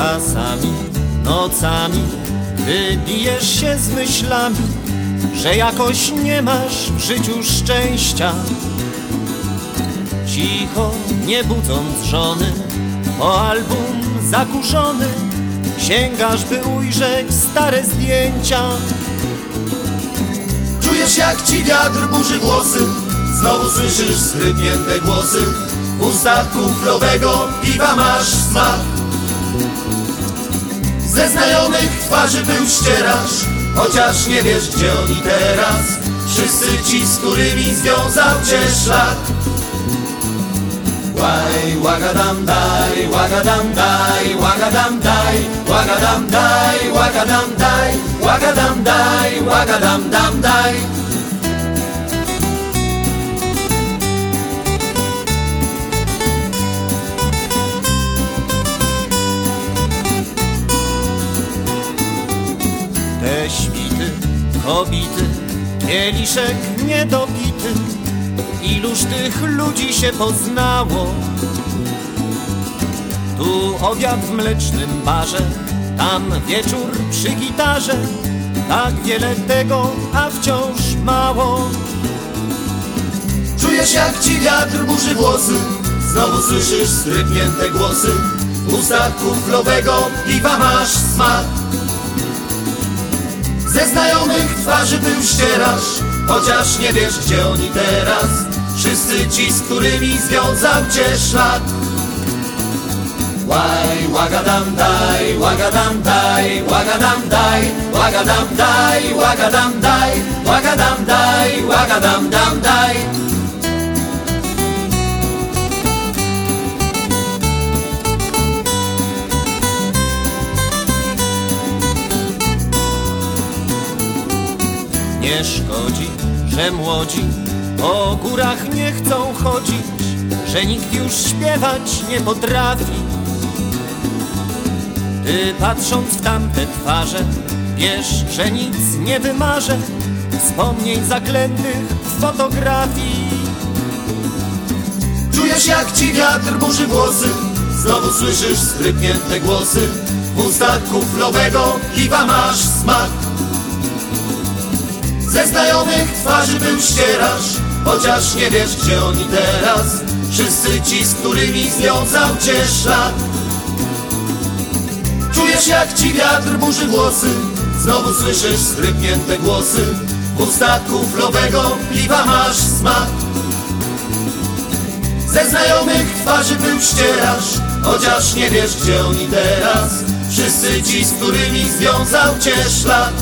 Czasami, nocami wybijesz się z myślami, że jakoś nie masz w życiu szczęścia. Cicho, nie budząc żony, po album zakurzony, sięgasz by ujrzeć stare zdjęcia. Czujesz jak ci wiatr burzy włosy Znowu słyszysz skrypnięte głosy W ustach kuflowego piwa masz smak Ze znajomych twarzy był ścierasz Chociaż nie wiesz gdzie oni teraz Wszyscy ci, z którymi związał cię szlak Łaj, łagadam daj, łagadam daj, łagadam daj, łagadam daj, łagadam daj, łagadam daj, łagadam dam daj. Świty, kobity, kieliszek niedobity. Iluż tych ludzi się poznało. Tu obiad w mlecznym barze Tam wieczór przy gitarze. Tak wiele tego, a wciąż mało. Czujesz jak ci wiatr burzy włosy. Znowu słyszysz strypnięte głosy. W ustach kuflowego piwa masz smak Ze znajomych twarzy był ścierasz Chociaż nie wiesz gdzie oni teraz Wszyscy ci, z którymi związał cię szlak Łaj, łagadam daj, łagadam daj, łagadam daj, łagadam daj, łagadam daj, łagadam daj, łagadam dam daj. Nie szkodzi, że młodzi po górach nie chcą chodzić, że nikt już śpiewać nie potrafi. Ty patrząc w tamte twarze, wiesz, że nic nie wymarzę wspomnień zaklętych w fotografii. Czujesz jak ci wiatr burzy włosy Znowu słyszysz skrypnięte głosy W ustach kuflowego piwa masz smak Ze znajomych twarzy był ścierasz Chociaż nie wiesz gdzie oni teraz. Wszyscy ci, z którymi związał cię Czujesz jak ci wiatr burzy włosy. Znowu słyszysz skrypnięte głosy. W ustach kuflowego piwa masz smak. Ze znajomych twarzy był ścierasz Chociaż nie wiesz gdzie oni teraz. Wszyscy ci, z którymi związał cię szlak